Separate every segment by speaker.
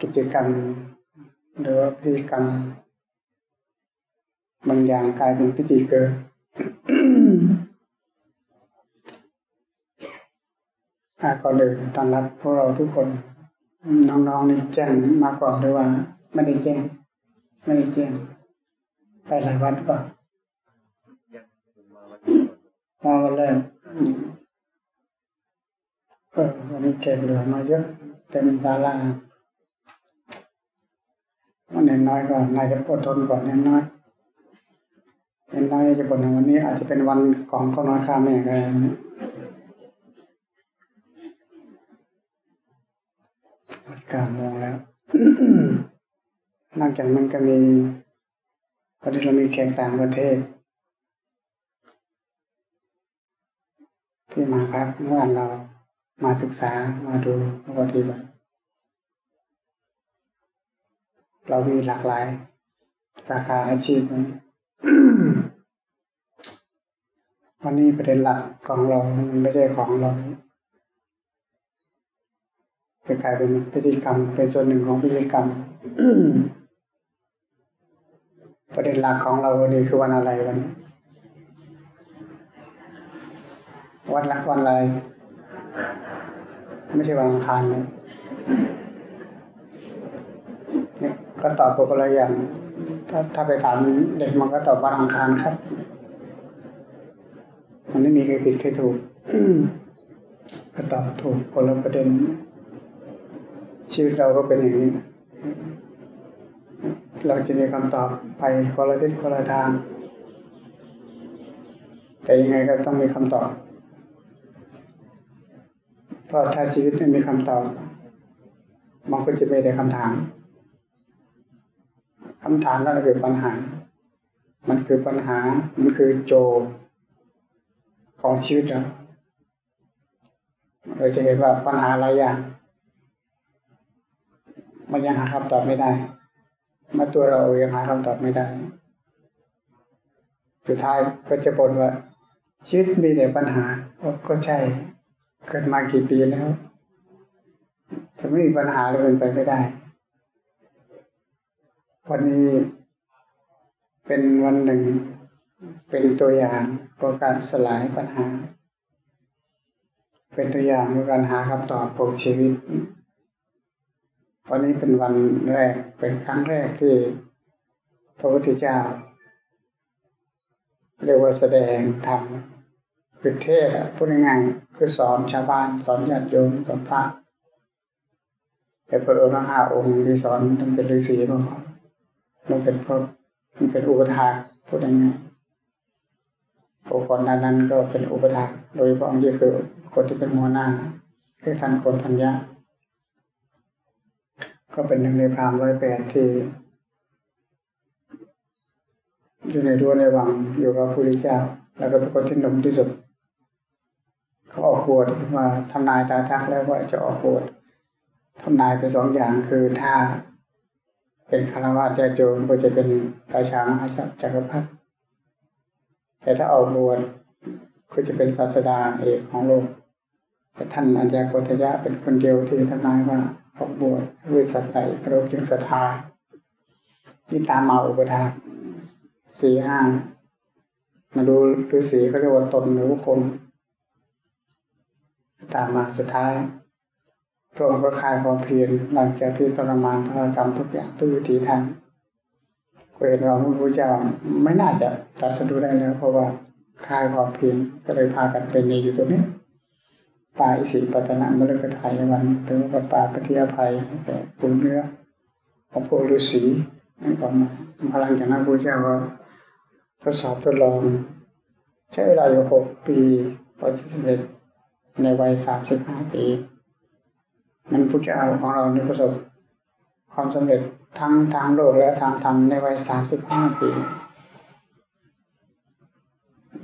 Speaker 1: กิจกรรมหรือว่าพิธีกรรม บางอย่างกลายเป็นพิธีเกิดก่อนอื่นต้อนรับพวกเราทุกคน น้องๆนี่แจ้งมาก่อนหรือว่า ไม่ได้แจ้ง ไม่ได้แจ้ง ไปหลายวันก่อนมาวันแรกเออวันนี้แขกเหลือมาเยอะเต็มศาลา วันเน้นน้อยก่อนนายจะอดทนก่อนเน้นน้อยเน้นน้อยจะบ่นวันนี้ อาจจะเป็นวันของพ่อน้อยข้าแม่ก็ได้นะการมองแล้วนอกจากมันก็มีพอดีเรามีแขกต่างประเทศ ที่มาพักเมื่อวันเรามาศึกษามาดูปฏิบัติ เรามีหลากหลาย สาขาอาชีพวันนี้ประเด็นหลักของเรามันไม่ใช่ของเราจะกลายเป็นพิธีกรรม เป็นส่วนหนึ่งของพิธีกรรม ประเด็นหลักของเราวันนี้คือวันอะไรวันนี้วันละวันอะไร ไม่ใช่วันอังคารเลย ก็ตอบปกติอย่างถ้าถ้าไปถามเด็กมันก็ตอบวันอังคารครับ มันไม่มีใครผิดใครถูกก็ตอบถูกคนละประเด็น ชีวิตเราก็เป็นอย่างนี้ เราจะมีคำตอบไปคนละทิศคนละทาง แต่ยังไงก็ต้องมีคำตอบ เพราะถ้าชีวิตไม่มีคำตอบ มันก็จะมีแต่คำถาม คำถามนั่นคือปัญหา มันคือปัญหา มันคือโจทย์ของชีวิตเราเราจะเห็นว่าปัญหาหลายอย่างมันยังหาคำตอบไม่ได้มาตัวเรายังหาคำตอบไม่ได้ สุดท้ายก็จะบ่นว่า ชีวิตมีแต่ปัญหา ก็ใช่ เกิดมากี่ปีแล้ว จะไม่มีปัญหาเลยเป็นไปไม่ได้ วันนี้เป็นวันหนึ่ง เป็นตัวอย่างของการสลายปัญหา เป็นตัวอย่างของการหาคำตอบของชีวิต วันนี้เป็นวันแรกเป็นครั้งแรกที่พระพุทธเจ้า เรียกว่าแสดงธรรมคือเทศพูดง่ายๆคือสอนชาวบ้านสอนญาติโยมสอนพระแต่พระเออมาห้าองค์ที่สอนมันเป็นฤาษีมาก่อน มันเป็นเพราะมันเป็นอุปถาพูดง่ายๆองค์ก่อนนั้นก็เป็นอุปถาโดยพระองค์ที่คือคนที่เป็นหัวหน้าคือท่านโคนทัญญาก็เป็นหนึ่งในพรามร้อยแปดที่อยู่ในรั้วในวังอยู่กับพระพุทธเจ้า แล้วก็เป็นคนที่หนุ่มที่สุดเขาออกบวชมาทำนายตาทักแล้วว่าจะออกบวชทำนายเป็นสองอย่างคือถ้า เป็นคารวะญาโยมก็จะเป็นราชาอาศักจักรพรรดิแต่ถ้าออกบวชก็จะเป็นศาสดาเอกของโลก แต่ท่านอัญญาโกฏยะเป็นคนเดียวที่ทำนายว่าออกบวชด้วยศาสนาเอกราจึงศรัทธาที่ตามมาอุปถานสี่ห้ามาดูฤาษีเขาเรียกว่าตนหรือคน ตามมาสุดท้าย พระองค์ก็คลายความเพียรหลังจากที่ทรมานทรกรรมทุกอย่างทุกวิถีทางก็เห็นว่าพระพุทธเจ้าไม่น่าจะตัดสรู้ได้แล้วเพราะว่าคลายความเพียรก็เลยพากันเป็นอยู่ตรงนี้ป่าอิสิปตนะมฤคทายวันหรือว่าป่าปฏิยภัยแต่ปูเนื้อของพวกฤาษีนั่นก็มาพลังจากนั้นพระเจ้าก็ทดสอบทดลอง ใช้เวลาอยู่หกปีพอจะสำเร็จในวัยสามสิบห้าปี นั้นพระเจ้าของเรานี่ประสบความสำเร็จทั้งทางโลกและทางธรรมในวัยสามสิบห้าปี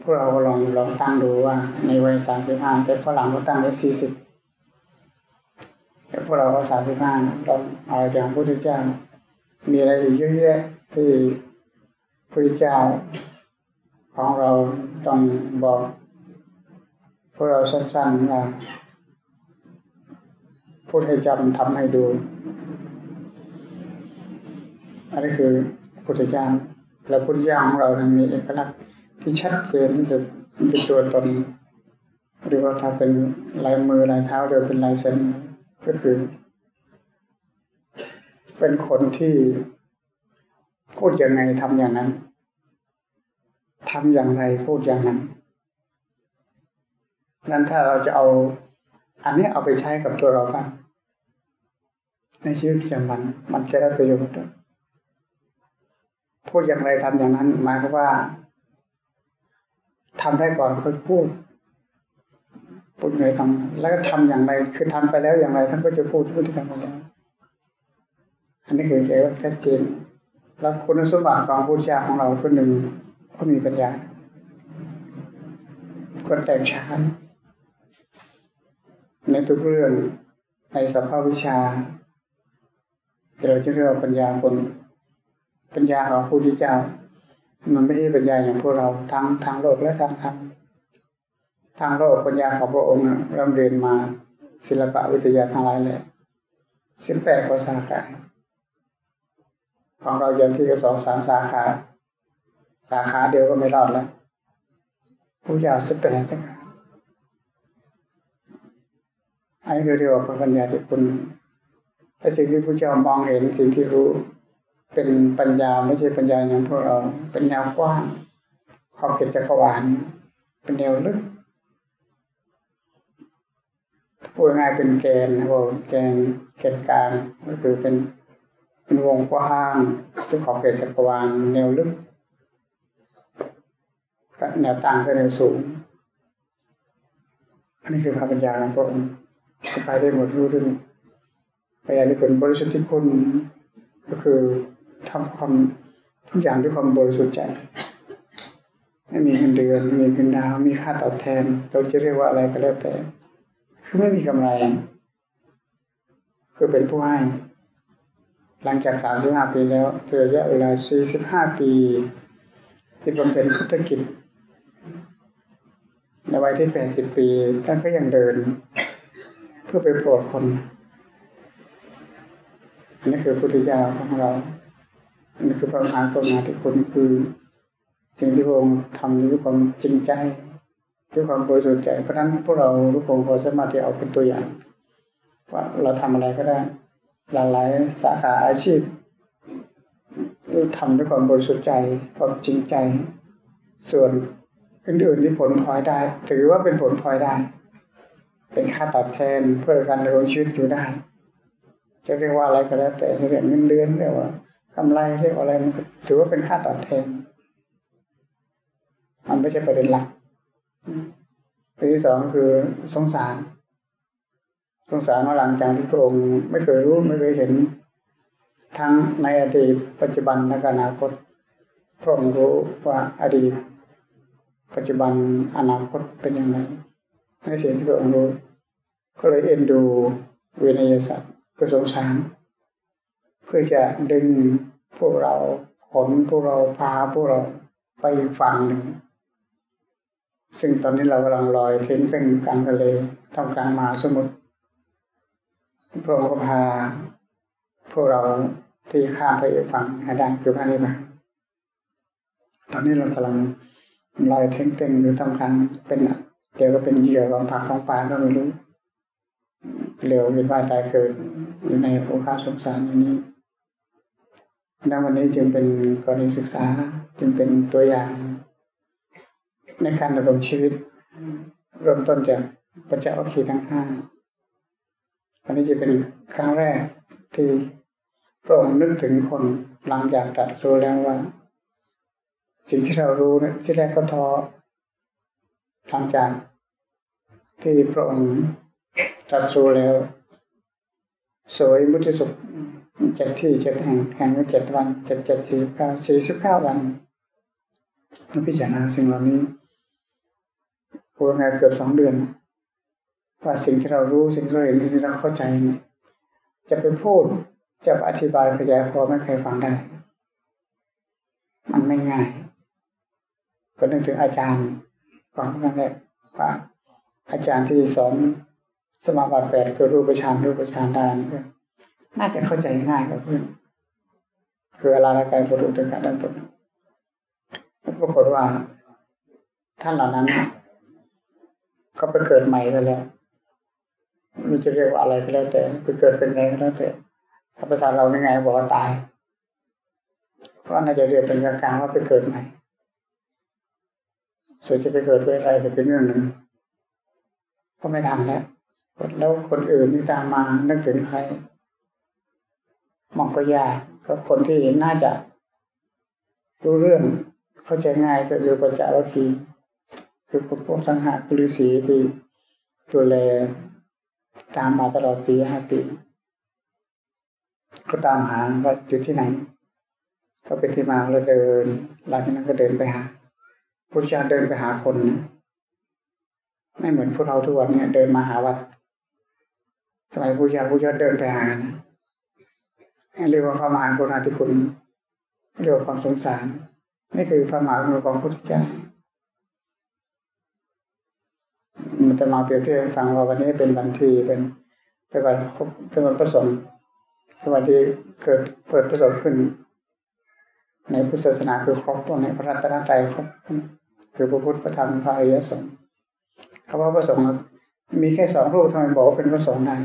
Speaker 1: พวกเราลองลองตั้งดูว่าในวัยสามสิบห้าแต่ฝรั่งก็ตั้งไว้สี่สิบแต่พวกเราก็สามสิบห้าลองเอาอย่างพระพุทธเจ้า มีอะไรอีกเยอะแยะที่พระพุทธเจ้าของเราต้องบอกพวกเราสั้นๆว่า พูดให้จำทำให้ดู อันนี้คือพุทธเจ้าแล้วพุทธเจ้าของเรานั้นมีเอกลักษณ์ที่ชัดเจนที่สุดเป็นตัวตนหรือว่าถ้าเป็นลายมือลายเท้าหรือเป็นลายเส้นก็คือ เป็นคนที่พูดยังไงทำอย่างนั้นทำอย่างไรพูดอย่างนั้นนั้นถ้าเราจะเอา อันนี้เอาไปใช้กับตัวเราบ้าง ในชีวิตประจำวัน มันจะได้ประโยชน์พูดอย่างไรทำอย่างนั้น หมายความว่าทำได้ก่อนค่อยพูดพูดอย่างไรทำแล้วก็ทำอย่างไร คือทำไปแล้วอย่างไรท่านก็จะพูดพูดที่ทำไปแล้วอันนี้คือเอกลักษณ์ชัดเจนแล้วคุณสมบัติของพุทธเจ้าของเราคนหนึ่งก็มีปัญญาคนแต่งชานในทุกเรื่องในสภาพวิชา เราจะเรียกปัญญาคนปัญญาของพระพุทธเจ้า มันไม่ใช่ปัญญาอย่างพวกเราทั้งทางโลกและทางธรรมทางโลกปัญญาของพระองค์เราเรียนมาศิลปะวิทยาทั้งหลายเลยสิบแปดข้อสาขาของเราอย่างที่ก็สองสามสาขา สาขาเดียวก็ไม่รอดแล้วผู้ยาวสิบแปดสาขาอันนี้คือเรียกว่าปัญญาที่คุณ และสิ่งที่พระเจ้ามองเห็นสิ่งที่รู้ เป็นปัญญาไม่ใช่ปัญญาอย่างพวกเรา เป็นแนวกว้างขอบเขตจักรวาลเป็นแนวลึกพูดง่ายเป็นแกนนะบอกแกนแกนกลางก็คือเป็นเป็นวงกว้างที่ขอบเขตจักรวาลแนวลึกแนวตั้งก็แนวสูงอันนี้คือพระปัญญาของพระองค์ไปได้หมดรู้เรื่อง ปัญญาที่คนบริสุทธิ์ที่คนก็คือทำความทุกอย่างด้วยความบริสุทธิ์ใจ ไม่มีเงินเดือนไม่มีเงินดาวมีค่าตอบแทน เราจะเรียกว่าอะไรก็แล้วแต่ คือไม่มีกำไร คือเป็นผู้ให้ หลังจากสามสิบห้าปีแล้วระยะเวลาสี่สิบห้าปี ที่บำเพ็ญพุทธกิจในวัยที่แปดสิบปีท่านก็ยังเดิน เพื่อไปโปรดคน นนี้คือพุทธเจ้าของเราอันนี้คือพระมหากรุณาธิคุณคือ สิ่งที่พระองค์ทำด้วยความจริงใจด้วยความบริสุทธิ์ใจเพราะนั้นพวกเราทุกคนพอสามารถที่เอาเป็นตัวอย่างว่าเราทำอะไรก็ได้หลากหลายสาขาอาชีพทำด้วยความบริสุทธิ์ใจความจริงใจ ส่วนอื่นๆที่ผลพลอยได้ ถือว่าเป็นผลพลอยได้ เป็นค่าตอบแทนเพื่อการดำรงชีวิตอยู่ได้ จะเรียกว่าอะไรก็แล้ว แต่เรียกเงินเดือนเรียกว่ากำไรเรียกว่าอะไรมันถือว่าเป็นค่าตอบแทน มันไม่ใช่ประเด็นหลักประเด็นที่สองคือสงสาร สงสารว่าหลังจากที่พระองค์ไม่เคยรู้ไม่เคยเห็น ทั้งในอดีตปัจจุบันและอนาคตพระองค์รู้ว่าอดีต ปัจจุบันอนาคตเป็นยังไงในสิ่งที่พระองค์รู้ ก็เลยเอ็นดูเวนยสัตว ก็สงสารเพื่อจะดึงพวกเราขนพวกเราพาพวกเราไปอีกฝั่งหนึ่ง ซึ่งตอนนี้เรากำลังลอยเท้งเป็นกลางทะเลท่ากลางมหาสมุทรพระองค์ก็พา พวกเราที่ข้ามไปอีกฝั่งให้ได้คือพระนิพพานตอนนี้เรากำลังลอยเท้งเต็งอยู่ท่ากลางเป็นเดี๋ยวก็เป็นเหยื่อของผักของปลาก็ไม่รู้ เร็วเวียนว่ายตายเกิดอยู่ในโอคาสงสารอย่างนี้ดังวันนี้จึงเป็นกรณีศึกษาจึงเป็นตัวอย่าง ในการดำรงชีวิต เริ่มต้นจากปัญจวัคคีทั้งห้าวันนี้จะเป็นครั้งแรกที่พระองค์นึกถึงคนหลังจากตรัสรู้แล้วว่า สิ่งที่เรารู้นะที่แรกก็ท้อหลังจากที่พระองค์ ตรัสรู้แล้ว สวยมุติสุขเจ็ดที่เจ็ดแห่งแห่งเจ็ดวันเจ็ดเจ็ดสี่เก้าสี่สิบเก้าวันเราพิจารณาสิ่งเหล่านี้พูดง่ายเกือบสองเดือน ว่าสิ่งที่เรารู้สิ่งที่เราเห็นสิ่งที่เราเข้าใจเนี่ยจะไปพูดจะอธิบายขยายความไม่เคยฟังได้ มันไม่ง่าย ก็นึกถึงอาจารย์ก่อนครั้งแรกว่าอาจารย์ที่สอน สมาบัติแปดคือรูปฌานรูปฌานได้นี่น่าจะเข้าใจง่ายกว่าเพื่อนคือเวลาในการฝึกถึงการดันผลปรากฏว่า ท่านเหล่านั้นก็ไปเกิดใหม่ซะแล้วมันจะเรียกว่าอะไรก็แล้วแต่ไปเกิดเป็นอะไรก็แล้วแต่ถ้าภาษาเราง่ายๆบอกว่าตาย ก็น่าจะเรียกเป็นกลางๆว่าไปเกิดใหม่ส่วนจะไปเกิดเป็นอะไรก็เป็นเรื่องหนึ่งก็ไม่ทันแล้ว แล้วคนอื่นนี่ตามมานึกถึงใครมองก็ยากก็คนที่น่าจะ รู้เรื่องเข้าใจง่ายสุดคือปัญจวัคคีย์คือคนพวกสังหารฤาษีที่ดูแลตามมาตลอดสี่ห้าปีก็ตามหาว่าอยู่ที่ไหน ก็เป็นที่มาแล้วเดิน หลังจากนั้นก็เดินไปหาพุทธเจ้าเดินไปหาคน ไม่เหมือนพวกเราทุกวันเนี่ยเดินมาหาวัด สมัยพุทธเจ้าพุทธเจ้าเดินไปหานะเรียกว่าพระมหากรุณาธิคุณเรียกว่าความสงสาร นี่คือพระมหากรุณาของพุทธเจ้ามันจะมาเปรียบเทียบฟังว่าวันนี้เป็นวันที่เป็นเป็นวันเป็นวันประสงค์เป็นวันที่เกิดเปิดประสงค์ขึ้น ในพุทธศาสนาคือครบตัวในพระรัตนตรัยครบคือพระพุทธพระธรรมพระอริยสงฆ์คำว่าพระสงฆ์มีแค่สองรูปทำไมบอกว่าเป็นพระสงฆ์ได้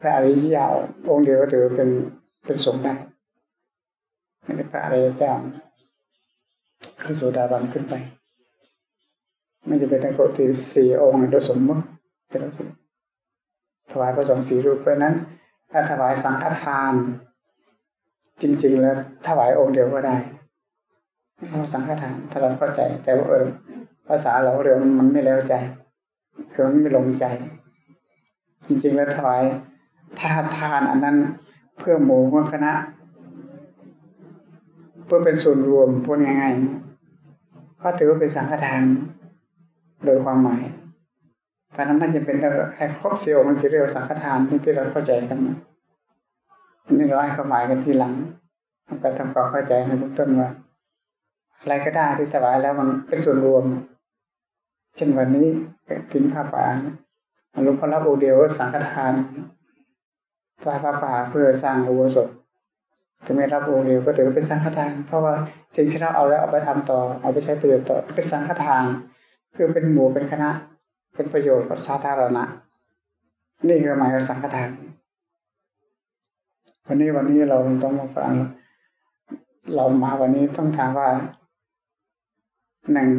Speaker 1: พระอริยเจ้าองค์เดียวก็ถือเป็นเป็นสงฆ์ได้นี่พระอริยเจ้าคือโสดาบันขึ้นไป ไม่จะเป็นทั้งครบที่สี่องค์โดยสมมติจะรู้สึกถวายพระสงฆ์สี่รูปเพราะนั้น ถ้าถวายสังฆทาน จริง ๆ แล้วถวายองค์เดียวก็ได้เพราสังฆทานถ้าเราเข้าใจ แต่ว่าเออภาษาเราเรื่องมันไม่แล้วใจคือมันไม่ลงใจ จริง ๆ แล้วถวาย ถ้าทานอันนั้นเพื่อหมู่เพื่อคณะ เพื่อเป็นส่วนรวมพูดง่ายๆก็ถือว่าเป็นสังฆทานโดยความหมายเพราะนั้นมันจะเป็นให้ครบเสียวมันจะเรียกสังฆทานที่เราเข้าใจกันนะนี่เราให้ความหมายกันทีหลังการทำความเข้าใจในเบื้องต้นว่าอะไรก็ได้ที่ถวายแล้วมันเป็นส่วนรวม เช่นวันนี้กินผ้าป่าหลวงพ่อรับโอเดียวสังฆทาน ถวายผ้าป่าเพื่อสร้างอุโบสถจะไม่รับโอเดียวก็ถือเป็นสังฆทาน เพราะว่าสิ่งที่เราเอาแล้วเอาไปทำต่อ เอาไปใช้ประโยชน์ต่อเป็นสังฆทาน คือเป็นหมู่เป็นคณะ เป็นประโยชน์กับสาธารณะ นี่คือหมายของสังฆทาน วันนี้วันนี้เราต้องมาฟังเรามาวันนี้ต้องถามว่าหนึ่ง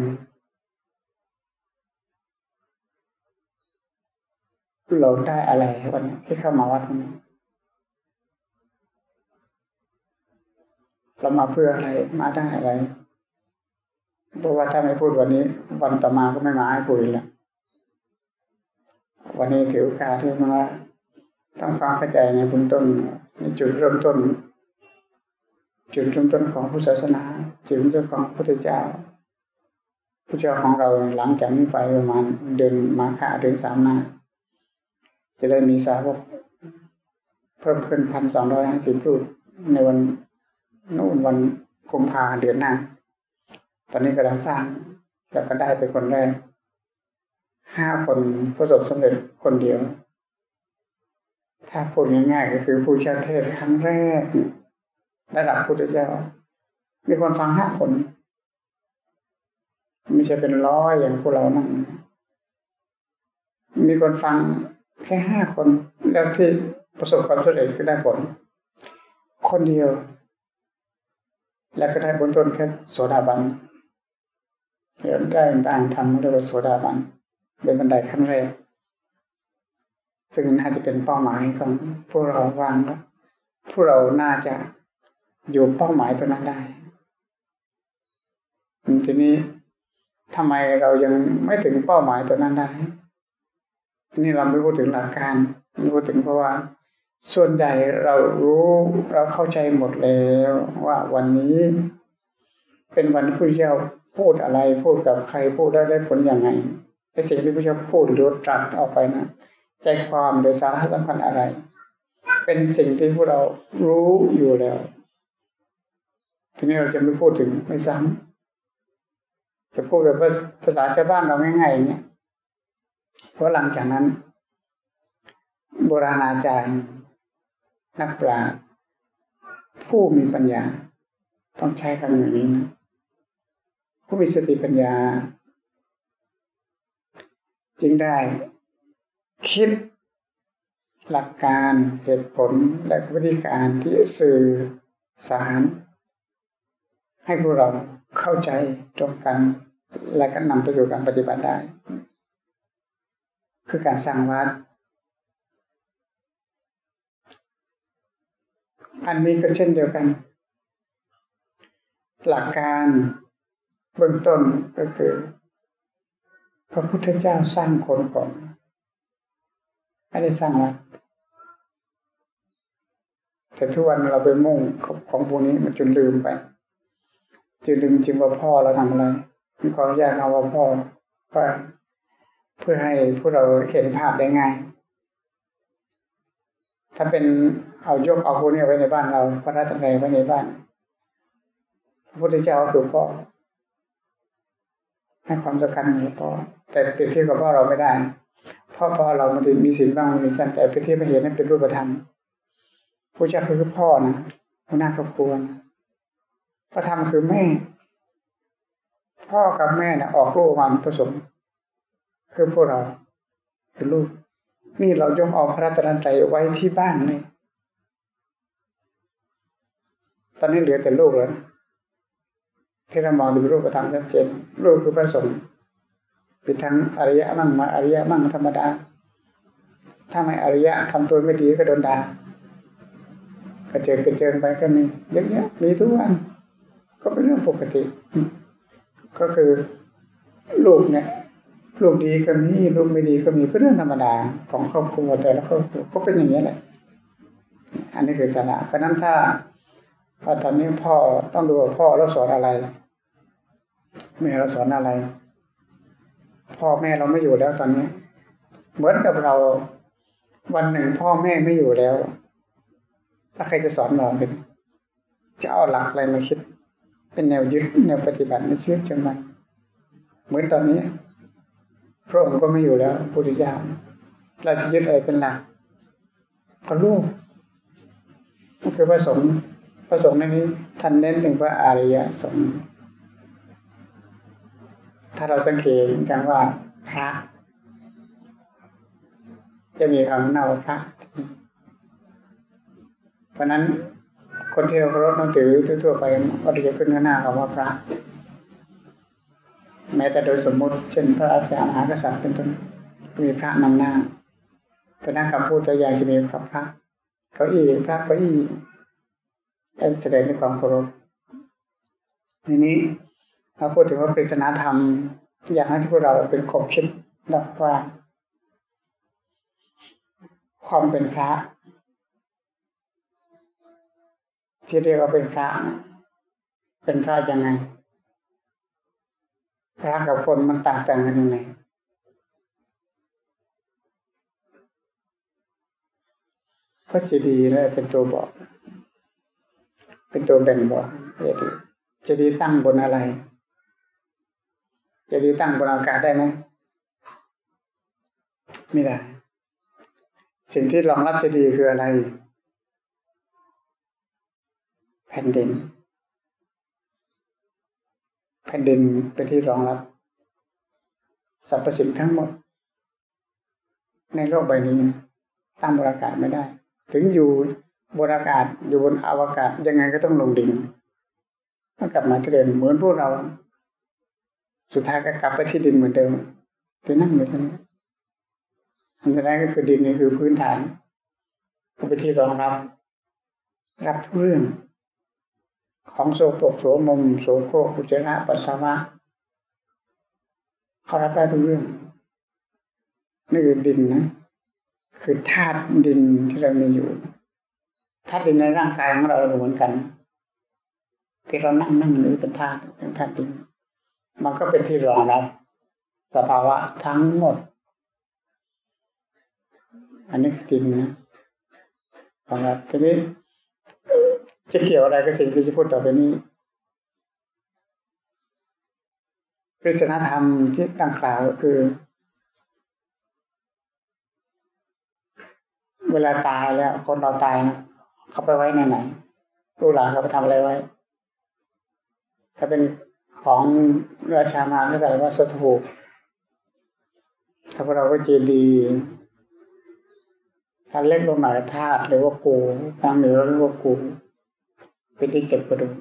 Speaker 1: เราได้อะไรวันนี้ที่เข้ามาวัดวันนี้ เรามาเพื่ออะไรมาได้อะไรเพราะว่าถ้าไม่พูดวันนี้ วันต่อมาก็ไม่มาให้พูดแล้ววันนี้ถือโอกาสที่มาต้องความเข้าใจในเบื้องต้นในจุดเริ่มต้น จุดเริ่มต้นของพุทธศาสนาจุดเริ่มต้นของพระพุทธเจ้าพระเจ้าของเราหลังจากนี้ไปประมาณเดือนมาฆะเดือนสามนาจะได้มีสาวกเพิ่มขึ้นพันสองร้อยห้าสิบรูปในวัน นู่นวันกุมภาเดือนหน้า ตอนนี้กำลังสร้าง แล้วก็ได้ไปคนแรกห้าคนประสบสำเร็จคนเดียว ถ้าพูดง่ายๆก็คือผู้ชาเทศครั้งแรกระดับพุทธเจ้า มีคนฟังห้าคน ไม่ใช่เป็นร้อยอย่างพวกเรานั่ง มีคนฟังแค่ห้าคน แล้วที่ประสบความสำเร็จคือได้ผล คนเดียว แล้วก็ได้ผลต้นแค่โสดาบันเรียนได้ต่างทำเรียกว่าโสดาบันเป็นบันไดขั้นแรกซึ่งน่าจะเป็นเป้าหมายของพวกเราวางแล้วพวกเราน่าจะอยู่เป้าหมายตัวนั้นได้ทีนี้ทำไมเรายังไม่ถึงเป้าหมายตัวนั้นได้ทีนี้เราไม่พูดถึงหลักการไม่พูดถึงเพราะว่า ส่วนใหญ่เรารู้เราเข้าใจหมดแล้วว่าวันนี้ เป็นวันที่พระเจ้าพูดอะไรพูดกับใครพูดได้ได้ผลอยังไงไอ้สิ่งที่พระเจ้าพูดหรือตรัสออกไปนะใจความหรือสาระสำคัญอะไร เป็นสิ่งที่พวกเรารู้อยู่แล้ว ทีนี้เราจะไม่พูดถึงไม่ซ้ำจะพูดแบบภาษาชาวบ้านเราง่ายๆอย่างเงี้ยเพราะหลังจากนั้นโบราณอาจารย์ นักปราชญ์ผู้มีปัญญา ต้องใช้คำอย่างนี้นะผู้มีสติปัญญา จึงได้ คิดหลักการเหตุผลและวิธีการที่สื่อสาร ให้พวกเราเข้าใจตรงกัน และก็นำไปสู่การปฏิบัติได้ คือการสร้างวัด อันนี้ก็เช่นเดียวกัน หลักการเบื้องต้นก็คือ พระพุทธเจ้าสร้างคนก่อนไม่ได้สร้างวัดแต่ทุกวันเราไปมุ่งของพวกนี้มันจนลืมไปจนลืมจริงว่าพ่อเราทำอะไรมีขออนุญาตคำว่าพ่อเพื่อเพื่อให้พวกเราเห็นภาพได้ง่าย ถ้าเป็นเอายกเอาพวกนี้ไว้ในบ้านเราพระรัตนตรัยไว้ในบ้านพระพุทธเจ้าคือพ่อให้ความสำคัญกับพ่อแต่เปรียบเทียบกับพ่อเราไม่ได้พ่อพ่อเรามันมีสิ่งบ้างมีสันแต่เปรียบเทียบไม่เห็นนั่นเป็นรูปธรรมพระเจ้าคือพ่อนะหัวหน้าครอบครัวนะพระธรรมคือแม่ พ่อกับแม่นะออกลูกมันผสม คือพวกเราคือลูก นี่เรายกเอาพระรัตนตรัยไว้ที่บ้านนี่ตอนนี้เหลือแต่ลูกแล้วที่เรามองดูรูปธรรมชัดเจนลูกคือพระสงฆ์เป็นทั้งอริยะมั่งมาอริยะมั่งธรรมดา ถ้าไม่อริยะทำตัวไม่ดีก็โดนด่ากระเจิงกระเจิงไปก็มีเยอะแยะมีทุกวัน ก็เป็นเรื่องปกติ ก็คือลูกเนี่ย ลูกดีก็มีลูกไม่ดีก็มีเป็นเรื่องธรรมดาของครอบครัวแต่ละครอบครัวก็เป็นอย่างนี้แหละ อันนี้คือสาระเพราะนั้นถ้าพอตอนนี้พ่อต้องดูว่าพ่อเราสอนอะไร แม่เราสอนอะไร พ่อแม่เราไม่อยู่แล้วตอนนี้ เหมือนกับเราวันหนึ่งพ่อแม่ไม่อยู่แล้ว ถ้าใครจะสอนเราเป็นจะเอาหลักอะไรมาคิด เป็นแนวยึดแนวปฏิบัติในชีวิตจังมันเหมือนตอนนี้ พระองค์ก็ไม่อยู่แล้วพุทธเจ้าเราจะยึดอะไรเป็นหลักก็ลูกก็คือพระสงฆ์พระสงฆ์ในนี้ท่านเน้นถึงพระอริยสงฆ์ถ้าเราสังเกตกันว่าพระ จะมีคำเน่าพระ เพราะนั้นคนที่เราเคารพนับถือทั่วไปก็จะขึ้นข้างหน้าคำว่าพระ แม้แต่โดยสมมติ เช่น พระอาจารย์มหากษัตริย์เป็นต้นมีพระนำหน้าเพราะนั้นคำพูดตัวอย่างจะมีคำพระเก้าอี้พระเก้าอี้แสดงในความเคารพทีนี้เราพูดถึงว่าปริศนาธรรม อยากให้พวกเราเป็นขบคิดนะว่า ความเป็นพระ ที่เรียกว่าเป็นพระ เป็นพระยังไง ระกับคนมันต่างกันยังไงพระเจดีย์นี่เป็นตัวบอก เป็นตัวแบ่งบอกเจดีย์เจดีย์ตั้งบนอะไร เจดีย์ตั้งบนอากาศได้ไหมไม่ได้ สิ่งที่รองรับเจดีย์คืออะไร แผ่นดิน ผ่นดินเป็นที่รองรับสรรพสิ่งทั้งหมด ในโลกใบนี้ตั้งบนอากาศไม่ได้ ถึงอยู่บนอากาศอยู่บนอวกาศยังไงก็ต้องลงดินต้องกลับมาที่เดิมเหมือนพวกเรา สุดท้ายก็กลับไปที่ดินเหมือนเดิมที่นั่งอยู่ตรงนี้อันแรกก็คือดินนี่คือพื้นฐานเป็นที่รองรับ รับทุกเรื่อง ของโสโครกโสมมโสโครกอุจจาระปัสสาวะเขารับได้ทุกเรื่องนี่คือดินนะคือธาตุดินที่เรามีอยู่ธาตุดินในร่างกายของเราเหมือนกัน ที่เรานั่งนั่งนี้เป็นธาตุเป็นธาตุดิน มันก็เป็นที่รองรับสภาวะทั้งหมด อันนี้คือดินนะรองรับทีนี้ จะเกี่ยวอะไรกับสิ่งที่จะพูดต่อไปนี้ปริศนาธรรมที่ดังกล่าวก็คือ เวลาตายแล้ว คนเราตายนะเขาไปไว้ในไหนลูกหลานเขาไปทำอะไรไว้ ถ้าเป็นของราชามารก็แสดงว่าสถูปถ้าพวกเราก็เจดีถ้าเล็กลงหน่อยธาตุหรือว่ากูทางเหนือหรือว่ากู เป็นที่เก็บกระดูก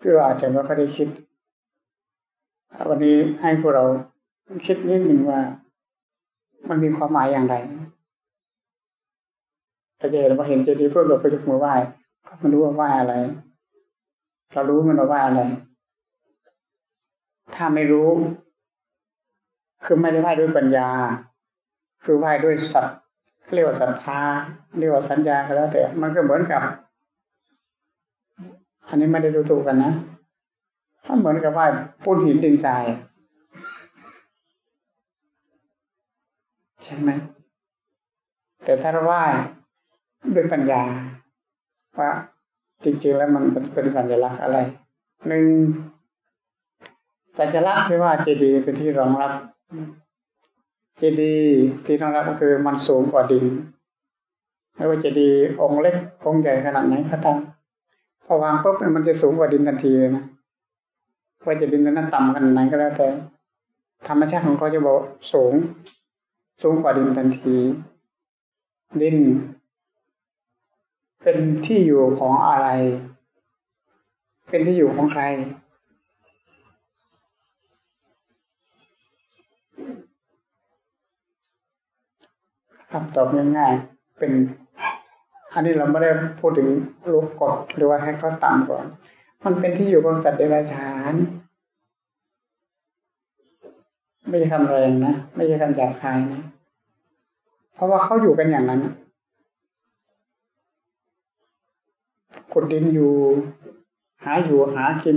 Speaker 1: ซึ่งเราอาจจะไม่ค่อยได้คิด วันนี้ให้พวกเราคิดนิดหนึ่งว่า มันมีความหมายอย่างไรเราจะเห็นว่าเห็นเจดีย์เพื่อเราไปยกมือไหว้ก็ไม่รู้ว่าไหว้อะไร เรารู้มันว่าไหว้อะไร ถ้าไม่รู้ คือไม่ได้ไหว้ด้วยปัญญา คือไหว้ด้วยสัตว์เรียกว่าศรัทธาเรียกว่าสัญญาก็แล้วแต่ มันก็เหมือนกับ อันนี้ไม่ได้ดูถูกกันนะมันเหมือนกับว่าปูนหินดินทรายใช่ไหมแต่ถ้าเราไหว้ด้วยปัญญาว่าจริงๆแล้วมันเป็นสัญลักษณ์อะไรหนึ่งสัญลักษณ์ที่ว่าเจดีย์เป็นที่รองรับ เจดีย์ที่รองรับก็คือมันสูงกว่าดินไม่ว่าเจดีย์องค์เล็กองค์ใหญ่ขนาดไหนก็ตาม อวางปุ๊บมันจะสูงกว่าดินทันทีเลยนะว่าจะดินนั้นต่ำขนาดไหนก็แล้วแต่ ธรรมชาติของเขาจะบอกสูง สูงกว่าดินทันที ดิน เป็นที่อยู่ของอะไร เป็นที่อยู่ของใคร คำตอบง่ายๆเป็น อันนี้เราไม่ได้พูดถึงลูกกฎหรือว่าให้เขาตามก่อน มันเป็นที่อยู่ของสัตว์เดรัจฉานไม่ใช่คำแรงนะไม่ใช่คำหยาบคายนะ เพราะว่าเขาอยู่กันอย่างนั้นขุดดินอยู่ หาอยู่หากิน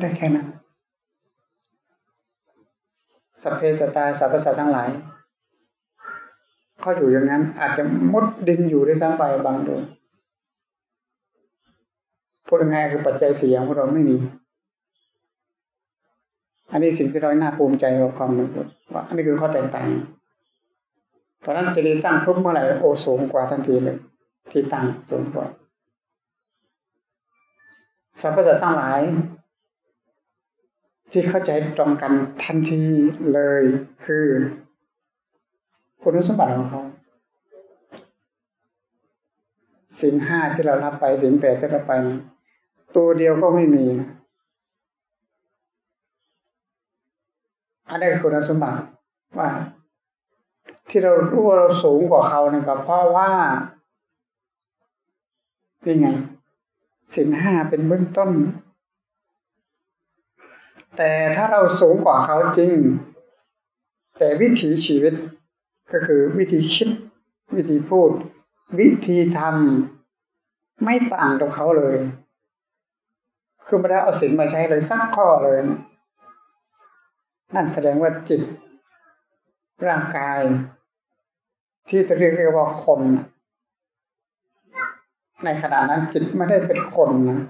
Speaker 1: ได้แค่นั้นสัพเพสตาสรรพสัตว์ทั้งหลาย เขาอยู่อย่างนั้น อาจจะมดดินอยู่ด้วยซ้ำไปบางดวงพูดง่ายคือปัจจัยเสี่ย่างเราไม่มี อันนี้สิ่งที่เราหน่าภูมิใจกับความมนุษย์ว่าอันนี้คือข้อแตกต่าง เพราะนั้นจะได้ตั้งทุบเมื่อไหร่โอสูงกว่าทันทีเลย ที่ตั้งสูงกว่าสรรพสัตว์ทั้งหลาย ที่เข้าใจตรงกันทันทีเลยคือ คุณสมบัติของเขาสินห้าที่เรารับไปสินแปดที่เราไปตัวเดียวก็ไม่มีอันนี้คือคุณสมบัติว่า ที่เรารู้ว่าเราสูงกว่าเขาเนี่ยก็เพราะว่านี่ไงสินห้าเป็นเบื้องต้น แต่ถ้าเราสูงกว่าเขาจริง แต่วิถีชีวิต ก็คือวิธีคิดวิธีพูด วิธีทำไม่ต่างกับเขาเลย คือไม่ได้เอาสินมาใช้เลยสักข้อเลยนั่นแสดงว่าจิต ร่างกาย ที่จะเรียกว่าคน ในขณะนั้นจิตไม่ได้เป็นคนนะ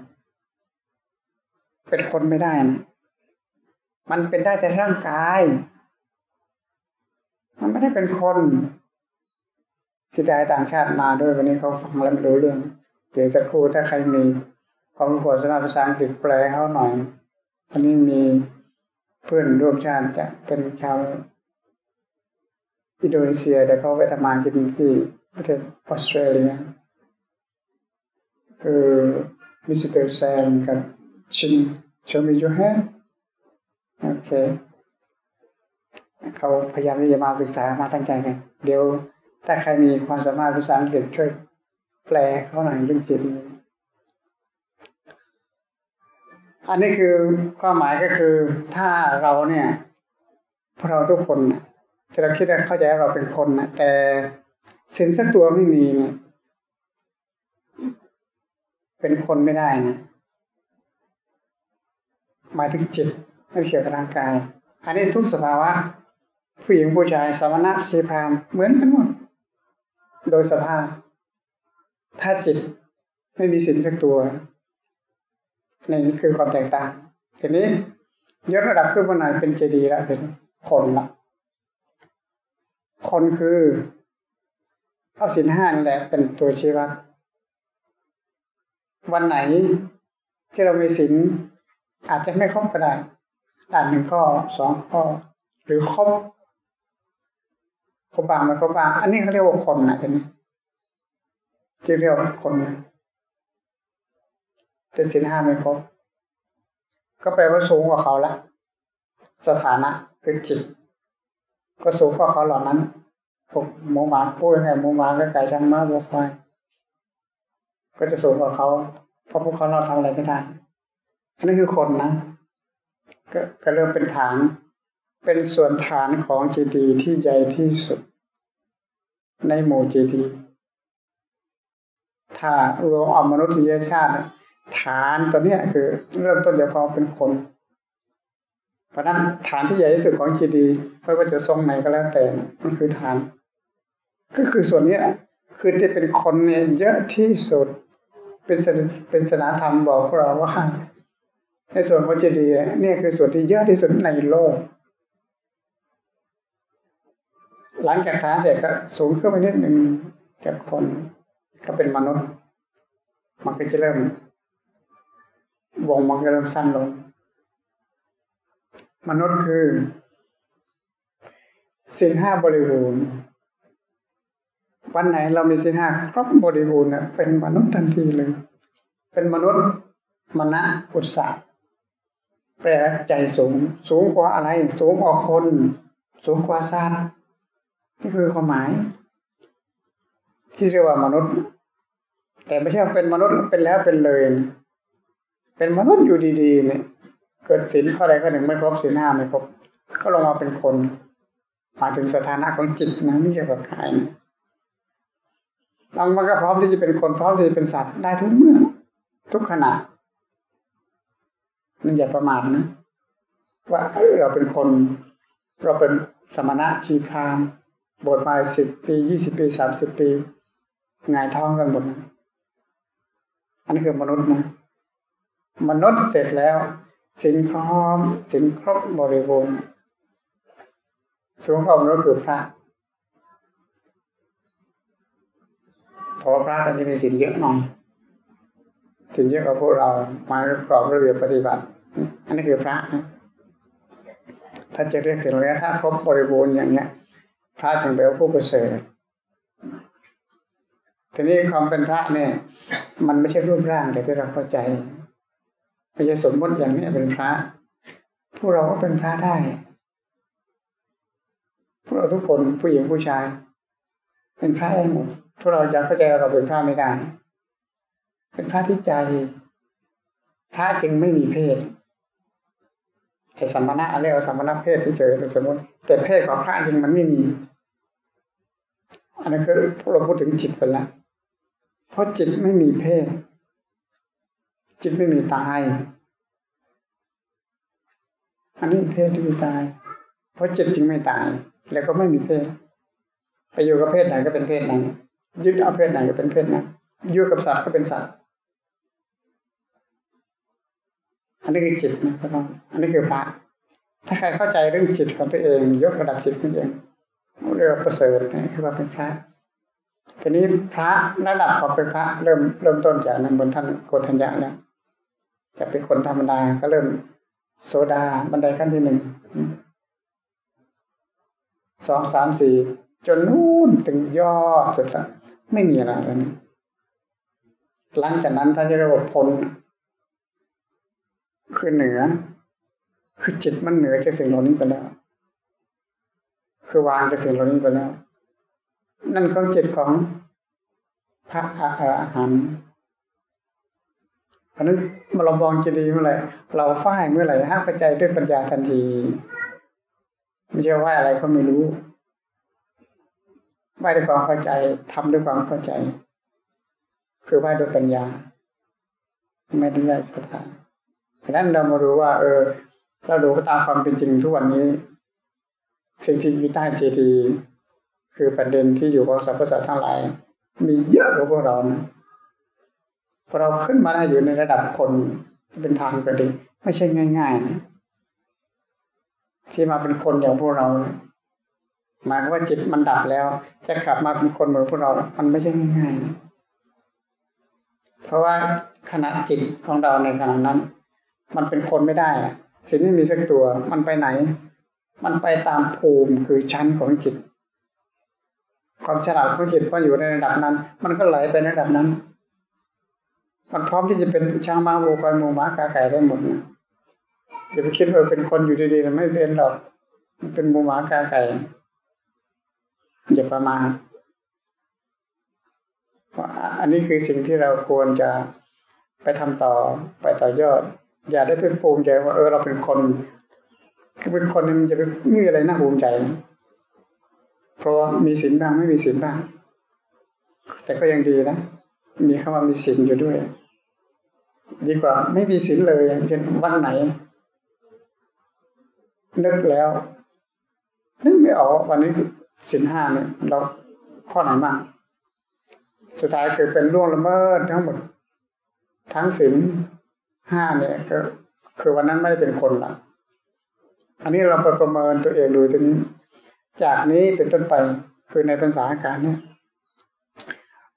Speaker 1: เป็นคนไม่ได้นะมันเป็นได้แต่ร่างกาย มันไม่ได้เป็นคนสิดายต่างชาติมาด้วยวันนี้เขาฟังแล้วไม่รู้เรื่อง เดี๋ยวสักครู่ถ้าใครมีความรู้สมาภาษาอังกฤษแปลเขาหน่อยวันนี้มีเพื่อนร่วมชาติจะเป็นชาวอินโดนีเซียแต่เขาไปทำงานกินที่ประเทศออสเตรเลียคือมิสเตอร์แซมกับชินชมิจูแฮนโอเค เขาพยายามที่จะมาศึกษามาตั้งใจกันเดี๋ยวถ้าใครมีความสามารถภาษาอังกฤษช่วยแปลเขาหน่อยเรื่องจิตอันนี้คือความหมายก็คือถ้าเราเนี่ยพวกเราทุกคนที่เราคิดว่าเข้าใจเราเป็นคนนะแต่สินสักตัวไม่มีเนี่ยเป็นคนไม่ได้นะหมายถึงจิตไม่เกี่ยวกับร่างกาย อันนี้ทุกสภาวะ ผู้หญิงผู้ชายสมณะชีพรามเหมือนกันหมด โดยสภาพ ถ้าจิตไม่มีสินสักตัวนี่คือความแตกต่างทีนี้ยกระดับขึ้นมาหน่อยเป็นเจดีย์แล้วทีนี้คนละคนคือ เอาสินห้านั่นแหละเป็นตัวชี้วัดวันไหนที่เรามีศีลอาจจะไม่ครบก็ได้ด่านหนึ่งข้อสองข้อ หรือครบ ครบบางไม่ครบบาง อันนี้เขาเรียกว่าคนนะทีนี้ที่เรียกว่าคนนะแต่ศีลห้าไม่ครบก็แปลว่าสูงกว่าเขาละสถานะคือจิต ก็สูงกว่าเขาเหล่านั้นพวกหมูหมาพูดยังไงหมูหมาก็ไก่ช่างม้าวัวควายก็จะสูงกว่าเขาเพราะพวกเขาเราทำอะไรไม่ได้อันนี้คือคนนะก็ก็เริ่มเป็นฐาน เป็นส่วนฐานของจีดีที่ใหญ่ที่สุด ในหมู่จีดีถ้ารวมเอามนุษยชาติฐานตัวนี้คือ เริ่มต้นจากความเป็นคน เพราะนั้นฐานที่ใหญ่ที่สุดของจีดีไม่ว่าจะทรงไหนก็แล้วแต่มันคือฐาน ก็คือส่วนนี้คือที่เป็นคนเนี่ยเยอะที่สุด เป็นเป็นศาสนาธรรมบอกพวกเราว่าในส่วนของเจดีย์นี่ยคือส่วนที่เยอะที่สุดในโลก หลังจากฐานเสร็จก็สูงขึ้นไปนิดหนึ่งจากคนก็เป็นมนุษย์ มันก็จะเริ่ม วงมันก็เริ่มสั้นลง มนุษย์คือสิ่งห้าบริบูรณ์วันไหนเรามีสิ่งห้าครบบริบูรณ์เนี่ยเป็นมนุษย์ทันทีเลย เป็นมนุษย์มณะอุตสาหแปลใจสูง สูงกว่าอะไร สูงกว่าคน สูงกว่าสัตว์ นี่คือความหมาย ที่เรียกว่ามนุษย์ แต่ไม่ใช่เป็นมนุษย์เป็นแล้วเป็นเลย เป็นมนุษย์อยู่ดีๆเนี่ยเกิดศีลข้อใดข้อหนึ่งไม่ครบศีลห้าไม่ครบ ก็ลงมาเป็นคนมาถึงสถานะของจิตนะไม่ใช่กับกายนะเรามันก็พร้อมที่จะเป็นคนพร้อมที่จะเป็นสัตว์ได้ทุกเมื่อ ทุกขณะมันอย่าประมาทนะ ว่าเราเป็นคน เราเป็นสมณะชีพราม บวชมาสิบปียี่สิบปีสามสิบปีงายท้องกันหมดอันนี้คือมนุษย์นะมนุษย์เสร็จแล้วสินพร้อมสินครบบริบูรณ์สูงกว่ามนุษย์คือพระเพราะพระท่านจะมีสินเยอะหน่อยสินเยอะกว่าพวกเรามากรอบระเบียบปฏิบัติ อันนี้คือพระนะถ้าจะเรียกสิ่งนี้ถ้าครบบริบูรณ์อย่างเนี้ย พระถึงเป็นผู้ประเสริฐทีนี้ความเป็นพระเนี่ย มันไม่ใช่รูปร่างแต่ที่เราเข้าใจไม่ใช่สมมติอย่างนี้เป็นพระ พวกเราก็เป็นพระได้ พวกเราทุกคนผู้หญิงผู้ชาย เป็นพระได้หมดพวกเราจะเข้าใจเราเป็นพระไม่ได้ เป็นพระที่ใจ พระจึงไม่มีเพศไอ้สัมมณะอะไรเอาสัมมณะเพศที่เจอสมมติ แต่เพศของพระจริงมันไม่มี อันนี้คือพวกเราพูดถึงจิตไปแล้วเพราะจิตไม่มีเพศ จิตไม่มีตาย อันนี้เพศที่มีตาย เพราะจิตจึงไม่ตาย แล้วก็ไม่มีเพศไปอยู่กับเพศไหนก็เป็นเพศนั้นยึดเอาเพศไหนก็เป็นเพศนั้นอยู่กับสัตว์ก็เป็นสัตว์อันนี้คือจิตนะครับอันนี้คือพระถ้าใครเข้าใจเรื่องจิตของตัวเอง ยกระดับจิตตัวเอง เรียกว่าประเสริฐนี่คือว่าเป็นพระทีนี้พระระดับของเป็นพระ เริ่มเริ่มต้นจากนั้นบนท่านโกฏัญญาแล้วจะเป็นคนธรรมดาก็เริ่มโซดาบันไดขั้นที่หนึ่งสองสามสี่จนนู่นถึงยอดสุดละไม่มีอะไรแล้วนะหลังจากนั้นท่านจะเรียกว่าพ้นคือเหนือ คือจิตมันเหนือจากสิ่งเหล่านี้ไปแล้ว คือวางจากสิ่งเหล่านี้ไปแล้ว นั่นคือจิตของพระอรหันต์อันนั้นมาเราบองจะดีเมื่อไหร่เราฝ้ายเมื่อไหร่ห้ามกระจายด้วยปัญญาทันทีไม่ใช่ว่าอะไรก็ไม่รู้ไหวด้วยความเข้าใจทำด้วยความเข้าใจ คือไหว้ด้วยปัญญา ไม่ได้ได้สถานดังนั้นเรามารู้ว่า เออ เราดูก็ตามความเป็นจริงทุกวันนี้ สิ่งที่อยู่ใต้เจดีย์คือประเด็นที่อยู่ของสรรพสัตว์ทั้งหลาย มีเยอะกว่าพวกเรานะพอเราขึ้นมาได้อยู่ในระดับคนเป็นทางก็ดีไม่ใช่ง่ายๆนะที่มาเป็นคนอย่างพวกเราหมายว่าจิตมันดับแล้ว จะกลับมาเป็นคนเหมือนพวกเรา มันไม่ใช่ง่ายๆนะเพราะว่าขณะจิตของเราในขณะนั้น มันเป็นคนไม่ได้ สิ่งไม่มีสักตัวมันไปไหน มันไปตามภูมิคือชั้นของจิต ความฉลาดของจิตพออยู่ในระดับนั้น มันก็ไหลไปในระดับนั้น มันพร้อมที่จะเป็นช้างม้าวัวควายหมูม้ากาไก่ได้หมดนะอย่าไปคิดว่าเป็นคนอยู่ดีๆไม่เป็นหรอก มันเป็นหมูหมากาไก่อย่าประมาทอันนี้คือสิ่งที่เราควรจะไปทำต่อไปต่อยอด อย่าได้เป็นภูมิใจว่าเออเราเป็นคน คือเป็นคนมันจะเป็นมีอะไรน่าภูมิใจ เพราะว่ามีศีลบ้างไม่มีศีลบ้าง แต่ก็ยังดีนะ มีคำว่ามีศีลอยู่ด้วย ดีกว่าไม่มีศีลเลยอย่างเช่นวันไหน นึกแล้ว นึกไม่ออกวันนี้ศีลห้าเนี่ยเราข้อไหนบ้างสุดท้ายคือเป็นล่วงละเมิดทั้งหมด ทั้งศีลห้าเนี่ยก็คือวันนั้นไม่ได้เป็นคนละ อันนี้เราประเมินตัวเองดูถึงจากนี้เป็นต้นไปคือในภาษาอาการเนี่ย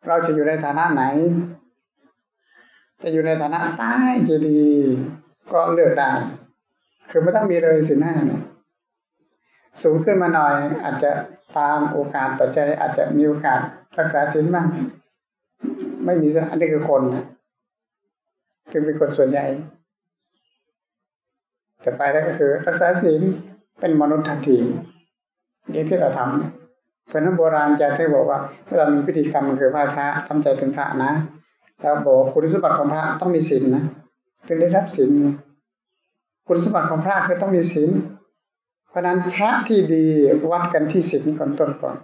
Speaker 1: เราจะอยู่ในฐานะไหน จะอยู่ในฐานะใต้เจดีก็เลือกได้ คือไม่ต้องมีเลยสินห้าเนี่ยสูงขึ้นมาหน่อยอาจจะตามโอกาสปัจจัยอาจจะมีโอกาสรักษาศีลบ้างไม่มีอันนี้คือคนนะคือเป็นคนส่วนใหญ่ แต่ไปแล้วก็คือรักษาศีลเป็นมนุษย์ทันทีนี่ที่เราทำเพราะนั้นโบราณจะที่บอกว่าเวลามีพิธีกรรมคือไหว้พระทำใจเป็นพระนะ แล้วบอกคุณสมบัติของพระต้องมีศีลนะถึงได้รับศีลคุณสมบัติของพระคือต้องมีศีลเพราะนั้นพระที่ดีวัดกันที่ศีลก่อนต้นก่อน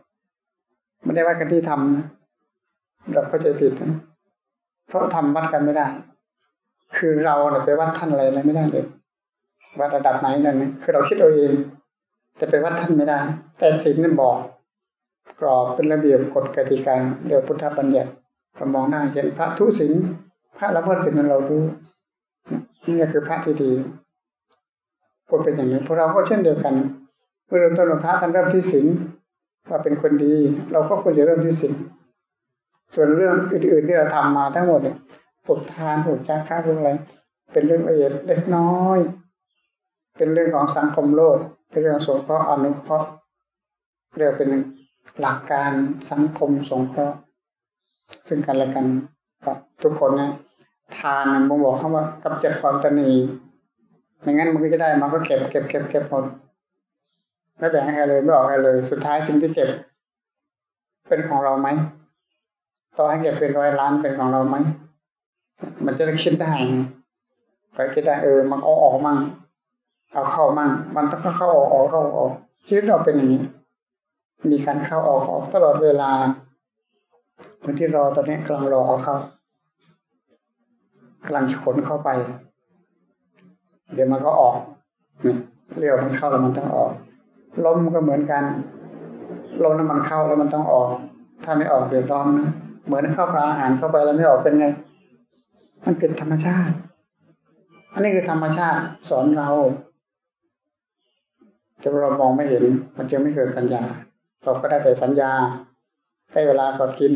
Speaker 1: ไม่ได้วัดกันที่ทำนะเราเข้าใจผิดนะเพราะทำวัดกันไม่ได้ คือเราเนี่ยไปวัดท่านอะไรอะไรไม่ได้เลย วัดระดับไหนนั่นคือเราคิดเอาเอง แต่ไปวัดท่านไม่ได้ แต่ศีลนี่บอก กรอบเป็นระเบียบกฎกติกาเดี๋ยวพุทธบัญญัติเรามองหน้าเช่นพระทุศีลพระละเมิดศีลนั้นเรารู้นี่คือพระที่ดีกฎเป็นอย่างนี้พวกเราก็เช่นเดียวกันเมื่อเริ่มต้นพระท่านเริ่มที่ศีลว่าเป็นคนดี เราก็ควรจะเริ่มที่ศีลส่วนเรื่องอื่น ๆที่เราทำมาทั้งหมดปกทานปกจาค่าพวกอะไร เป็นเรื่องละเอียดเล็กน้อย เป็นเรื่องของสังคมโลก เป็นเรื่องสงเคราะห์อนุเคราะห์เรียกเป็นหลักการสังคมสงเคราะห์ซึ่งกันและกันทุกคนนะทานมันบอกเขาว่ากำจัดความตนีไม่งั้นมันก็จะได้มันก็เก็บเก็บเก็บเก็บหมดไม่แบ่งให้เลยไม่ออกให้เลย สุดท้ายสิ่งที่เก็บ เป็นของเราไหมต่อให้เก็บเป็นร้อยล้านเป็นของเราไหมมันจะได้คิดได้ไปคิดได้เออมันเอาออกมั่ง เอาเข้ามั่งมันต้องเข้าออกออกเข้าออกชีวิตเราเป็นอย่างนี้ มีการเข้าออกออกตลอดเวลาเหมือนที่รอตอนนี้กำลังรอเอาเข้ากำลังขนเข้าไป เดี๋ยวมันก็ออกเรียวมันเข้าแล้วมันต้องออกลมก็เหมือนกันลมน้ำมันเข้าแล้วมันต้องออก ถ้าไม่ออกเดือดร้อนนะเหมือนเข้าปลาอาหารเข้าไปแล้วไม่ออกเป็นไง มันเป็นธรรมชาติ อันนี้คือธรรมชาติสอนเรา แต่เรามองไม่เห็นมันจะไม่เกิดปัญญา เราก็ได้แต่สัญญาใช้เวลาก็กิน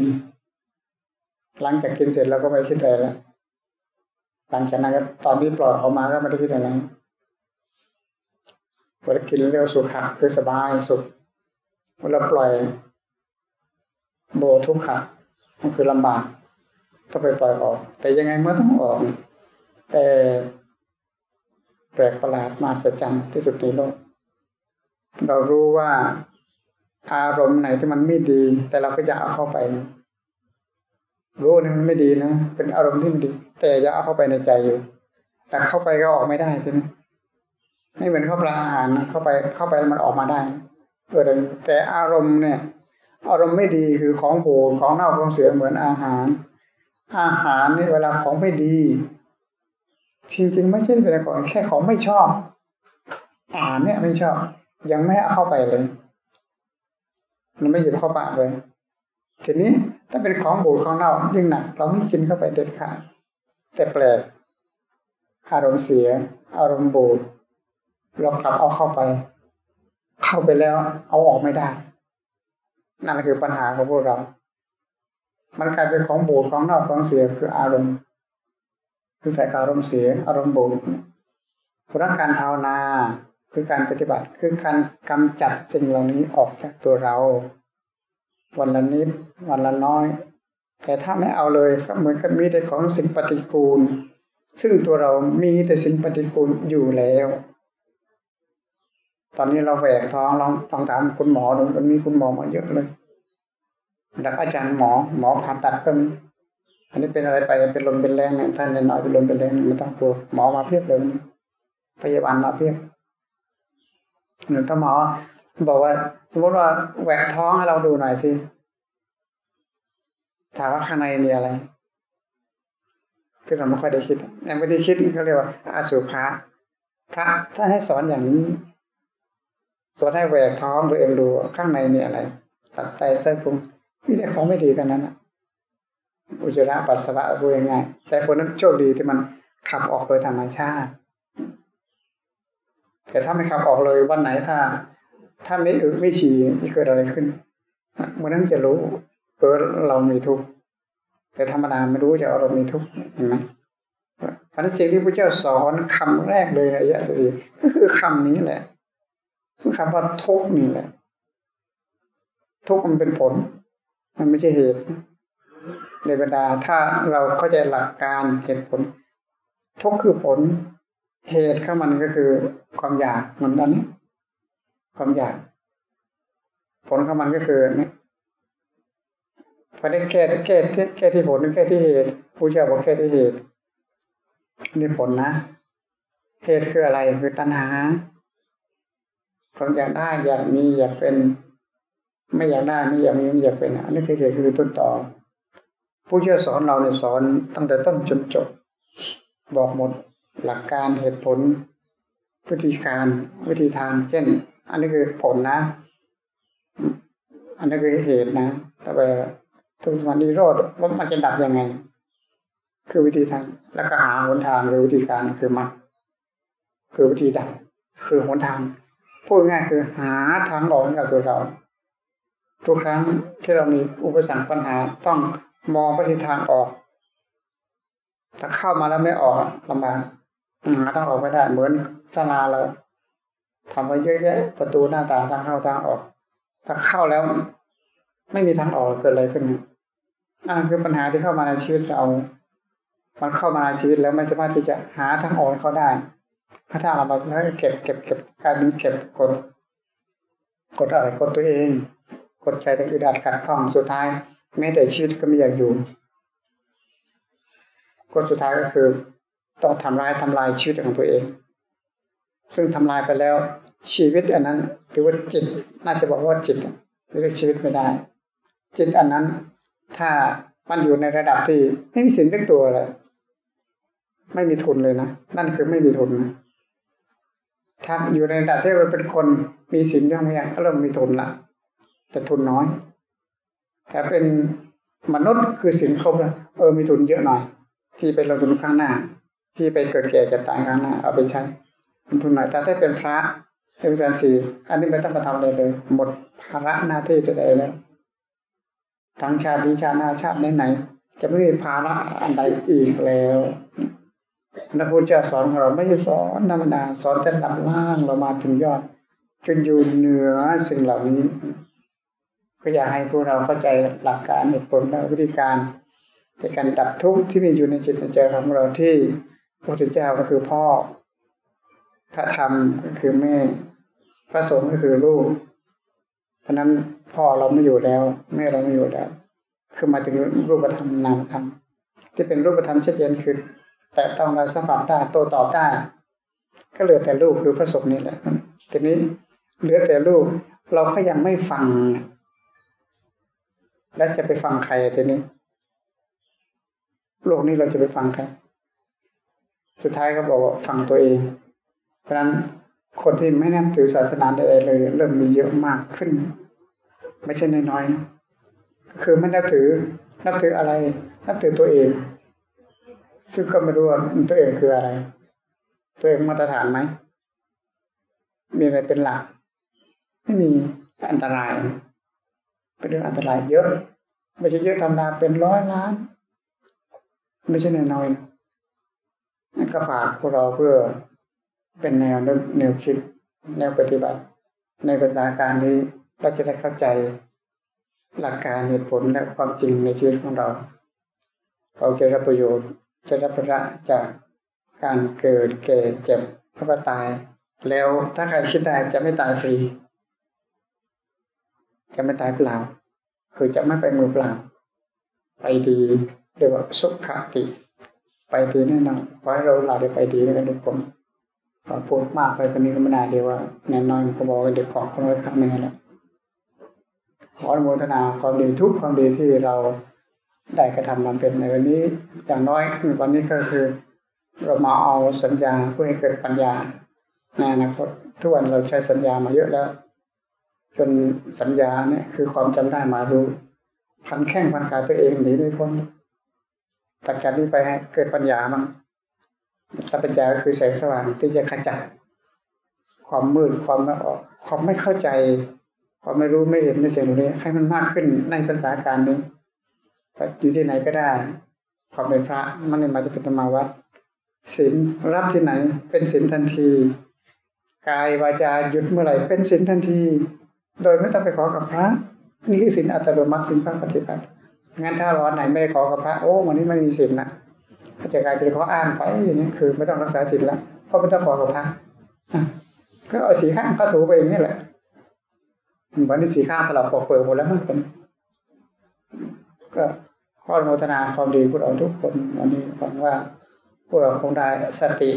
Speaker 1: หลังจากกินเสร็จเราก็ไม่คิดอะไรแล้วหลังจากนั้นก็ตอนที่ปล่อยออกมาก็ไม่ได้คิดอะไรพอกินเรียวสุขะคือสบายสุขเวลาปล่อย โบทุกขะมันคือลำบากต้องไปปล่อยออก แต่ยังไงเมื่อต้องออก แต่แปลกประหลาดมาสัจจันที่สุดในโลก เรารู้ว่าอารมณ์ไหนที่มันไม่ดี แต่เราก็จะเอาเข้าไป รู้นี่มันไม่ดีนะเป็นอารมณ์ที่ไม่ดี แต่จะเอาเข้าไปในใจอยู่ แต่เข้าไปก็ออกไม่ได้ใช่ไหมไม่เหมือนเข้าปลาอาหารนเข้าไปเข้าไปมันออกมาได้เออแต่อารมณ์เนี่ย อารมณ์ไม่ดีคือของโบดของเน่าของเสียเหมือนอาหาร อาหารนี่เวลาของไม่ดี จริงๆ ไม่ใช่แต่ก่อนแค่ของไม่ชอบอาหารเนี่ยไม่ชอบ ยังไม่เอาเข้าไปเลย มันไม่หยิบเข้าปากเลย ทีนี้ถ้าเป็นของบูดของเน่ายิ่งหนัก เราไม่กินเข้าไปเด็ดขาด แต่แปลก อารมณ์เสีย อารมณ์บูดเรากลับเอาเข้าไป เข้าไปแล้ว เอาออกไม่ได้ นั่นคือปัญหาของพวกเรา มันกลายเป็นของบูดของนอกของเสียคืออารมณ์คือใส่อารมณ์เสีย อารมณ์บวกรักการภาวนา คือการปฏิบัติคือการกำจัดสิ่งเหล่านี้ออกจากตัวเรา วันละนิดวันละน้อย แต่ถ้าไม่เอาเลยก็เหมือนกับมีแต่ของสิ่งปฏิกูล ซึ่งตัวเรามีแต่สิ่งปฏิกูลอยู่แล้ว ตอนนี้เราแหวกท้องลองลองถามคุณหมอดูมันมีคุณหมอมาเยอะเลยดับอาจารย์หมอหมอผ่าตัดก็มีอันนี้เป็นอะไรไปเป็นลมเป็นแรงเนี่ยท่านน้อยเป็นลมเป็นแรงไม่ต้องกลัวหมอมาเพียบเลย พยาบาลมาเพียบ หนึ่งถ้าหมอบอกว่า สมมติว่าแหวกท้องให้เราดูหน่อยสิถามว่าข้างในมีอะไรที่งเราไม่ค่อยได้คิดยังไม่ได้คิดเขาเรียกว่าอาสุภะพระท่านให้สอนอย่างนี้สอนให้แหวกท้องตัวเองดูข้างในมีอะไร ตับไตไส้พุงมีแต่ของไม่ดีกันนั้นอุจจาระปัสสาวะพูดง่ายแต่คนนั้นโชคดีที่มันขับออกโดยธรรมชาติ แต่ถ้าไม่ขับออกเลยวันไหนถ้า ถ้าไม่อึไม่ฉี่จะเกิดอะไรขึ้นเมื่อนั้นจะรู้เออเรามีทุกข์แต่ธรรมดาไม่รู้จะเรามีทุกข์เห็นไหมพระสิ่งที่พระเจ้าสอนคำแรกเลยในยะสีก็คือคำนี้แหละคือคำว่าทุกข์นี่แหละ ทุกข์มันเป็นผล มันไม่ใช่เหตุ ในบรรดาถ้าเราเข้าใจหลักการเหตุผล ทุกข์คือผล เหตุข้ามันก็คือ ความอยากเหมือนนั้นความอยาก ผลข้ามันก็คือเนี่ยพอได้แก้แก้ที่แก้ที่ผลหรือแก้ที่เหตุผู้เจ้าบอกแก้ที่เหตุนี่ผลนะเหตุคืออะไรคือตัณหาความอยากได้อยากมีอยากเป็น ไม่อยากได้ไม่อยากมีไม่อยากเป็นอันนี้คือเหตุคือต้นต่อ ผู้เชี่ยวสอนเราเนี่ยสอนตั้งแต่ต้นจนจบ บอกหมด หลักการเหตุผล วิธีการวิธีทาง เช่น อันนี้คือผลนะ อันนี้คือเหตุนะต่อไปทุกสมานิโรธว่ามันจะดับยังไง คือวิธีทาง แล้วก็หาหนทางคือวิธีการคือมรรคคือวิธีดับ คือหนทาง พูดง่ายคือหาทางออกให้กับตัวเรา ทุกครั้งที่เรามีอุปสรรคปัญหาต้องมองไปทิศทางออก ถ้าเข้ามาแล้วไม่ออกลำบาก หาทางออกไม่ได้เหมือนศาลาเราทำไว้เยอะแยะประตูหน้าต่างทางเข้าทางออกถ้าเข้าแล้ว ไม่มีทางออกเกิดอะไรขึ้นนั่นคือปัญหาที่เข้ามาในชีวิตเรา มันเข้ามาในชีวิตแล้วไม่สามารถที่จะหาทางออกให้เขาได้ถ้าทางเราแล้วเก็บเก็บเก็บการนี้เก็บกดกดอะไรกดตัวเอง กดใจแต่อึดอัดขัดข้องสุดท้ายแม้แต่ชีวิตก็ไม่อยากอยู่กฎสุดท้ายก็คือ ต้องทำร้ายทำลายชีวิตของตัวเอง ซึ่งทำลายไปแล้วชีวิตอันนั้นหรือว่าจิตน่าจะบอกว่าจิตเรียกชีวิตไม่ได้ จิตอันนั้น ถ้ามันอยู่ในระดับที่ไม่มีสินสักตัวเลยไม่มีทุนเลยนะนั่นคือไม่มีทุนนะถ้าอยู่ในระดับที่เป็นคนมีสินยังไงก็เริ่มมีทุนละแต่ทุนน้อยแต่เป็นมนุษย์คือสินครบแล้วเออมีทุนเยอะหน่อย ที่ไปลงทุนข้างหน้า ที่ไปเกิดแก่จะตายข้างหน้าเอาไปใช้ลงทุนหน่อยแต่ถ้าเป็นพระเป็นสามสี่อันนี้ไม่ต้องมาทำอะไรเลย หมดภาระหน้าที่ใดๆแล้วทั้งชาตินี้ชาติหน้าชาติไหนๆจะไม่มีภาระอันใดอีกแล้วนักพุทธเจ้าสอนของเราไม่ใช่สอนธรรมดาสอนแต่ดับล่างเรามาถึงยอดจนอยู่เหนือสิ่งเหล่านี้ ก็อยากให้พวกเราเข้าใจหลักการเหตุผลและวิธีการในการดับทุกข์ที่มีอยู่ในจิตในใจของเราที่ พระพุทธเจ้าก็คือพ่อ พระธรรมก็คือแม่ พระสงฆ์ก็คือลูก เพราะนั้นพ่อเราไม่อยู่แล้ว แม่เราไม่อยู่แล้ว คือมาถึงรูปธรรมนามธรรมที่เป็นรูปธรรมชัดเจนคือแต่ต้องเราสัมผัสได้โตตอบได้ ก็เหลือแต่ลูกคือพระสงฆ์นี่แหละทีนี้เหลือแต่ลูกเราก็ยังไม่ฟัง แล้วจะไปฟังใครทีนี้โลกนี้เราจะไปฟังใคร สุดท้ายก็บอกว่าฟังตัวเอง เพราะฉะนั้นคนที่ไม่นับถือศาสนาใดๆเลย เริ่มมีเยอะมากขึ้น ไม่ใช่น้อยๆคือไม่นับถือนับถืออะไร นับถือตัวเอง ซึ่งก็ไม่รู้ว่าตัวเองคืออะไร ตัวเองมาตรฐานไหมมีอะไรเป็นหลัก ไม่มีอันตราย เป็นเรื่องอันตรายเยอะ ไม่ใช่เยอะธรรมดาเป็นร้อยล้าน ไม่ใช่น้อยนั่น ก็ฝากพวกเราเพื่อเป็นแนวนึกแนวคิด แนวปฏิบัติ ในภาษาการนี้เราจะได้เข้าใจหลักการเหตุผลและความจริงในชีวิตของเรา เราจะรับประโยชน์จะรับประจากการเกิดแก่เจ็บแล้วก็ตาย แล้วถ้าใครคิดได้จะไม่ตายฟรี จะไม่ตายเปล่า คือจะไม่ไปมือเปล่า ไปดีเรียกว่าสุขคติ ไปดีแน่นอนขอให้เราเราได้ไปดีกันทุกคนพอพูดมากไปคนนี้ก็ไม่น่าเดียวว่าแน่นอนก็บอกว่าเด็กเกาะคนไว้ข้างแม่แล้วขออนุโมทนาความดีทุกความดีที่เราได้กระทำมาเป็นในวันนี้อย่างน้อยวันนี้ก็คือ เรามาเอาสัญญาเพื่อให้เกิดปัญญาในอนาคตทุกวันเราใช้สัญญามาเยอะแล้ว จนสัญญาเนี่ยคือความจำได้มารู้พันแข้งพันขาตัวเองหนีไม่พ้น ตัดการนี้ไปให้เกิดปัญญาบ้งถ้าปัญญาก็คือแสงสว่างที่จะขจัดความมืดความไม่ออกความไม่เข้าใจ ความไม่รู้ไม่เห็นในสิ่งเหล่านี้ ให้มันมากขึ้นในภาษาการนี้อยู่ที่ไหนก็ได้ ความเป็นพระมันไม่มาจะเป็นธรรมาวัดศีลรับที่ไหน เป็นศีลทันที กายวาจาหยุดเมื่อไหร่เป็นศีลทันที โดยไม่ต้องไปขอกับพระ นี่คือศีลอัตโนมัติศีลพระปฏิบัติ งั้นถ้าร้อนไหนไม่ได้ขอกับพระโอ้วันนี้ไม่มีศีลนะก็จะกลายเป็นข้ออ้างไปอย่างนี้คือไม่ต้องรักษาศีลแล้วเพราะไม่ต้องขอกับพระก็เอาสีข้างข้าถูไปอย่างนี้แหละวันนี้สีข้างตลอดปอกเปิดหมดแล้วมันเป็นก็ข้ออนุโมทนาความดีพวกเราทุกคนวันนี้หวังว่าพวกเราคงได้สติ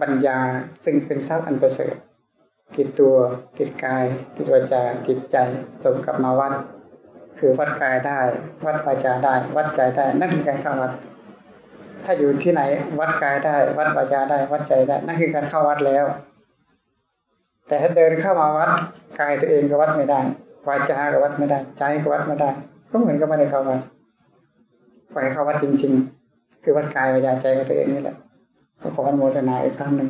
Speaker 1: ปัญญาซึ่งเป็นทรัพย์อันประเสริฐติดตัวติดกาย ติดวาจาติดใจสมกับมาวัด คือวัดกายได้ วัดวาจาได้ วัดใจได้ นั่นคือการเข้าวัด ถ้าอยู่ที่ไหนวัดกายได้ วัดวาจาได้ วัดใจได้ นั่นคือการเข้าวัดแล้ว แต่ถ้าเดินเข้ามาวัดกายตัวเองก็วัดไม่ได้วาจาก็วัดไม่ได้ ใจก็วัดไม่ได้ ก็เหมือนกับไม่ได้เข้าวัดไปเข้าวัดจริง ๆ คือวัดกายวาจาใจของตัวเองนี่แหละขออนุโมทนาอีกครั้งหนึ่ง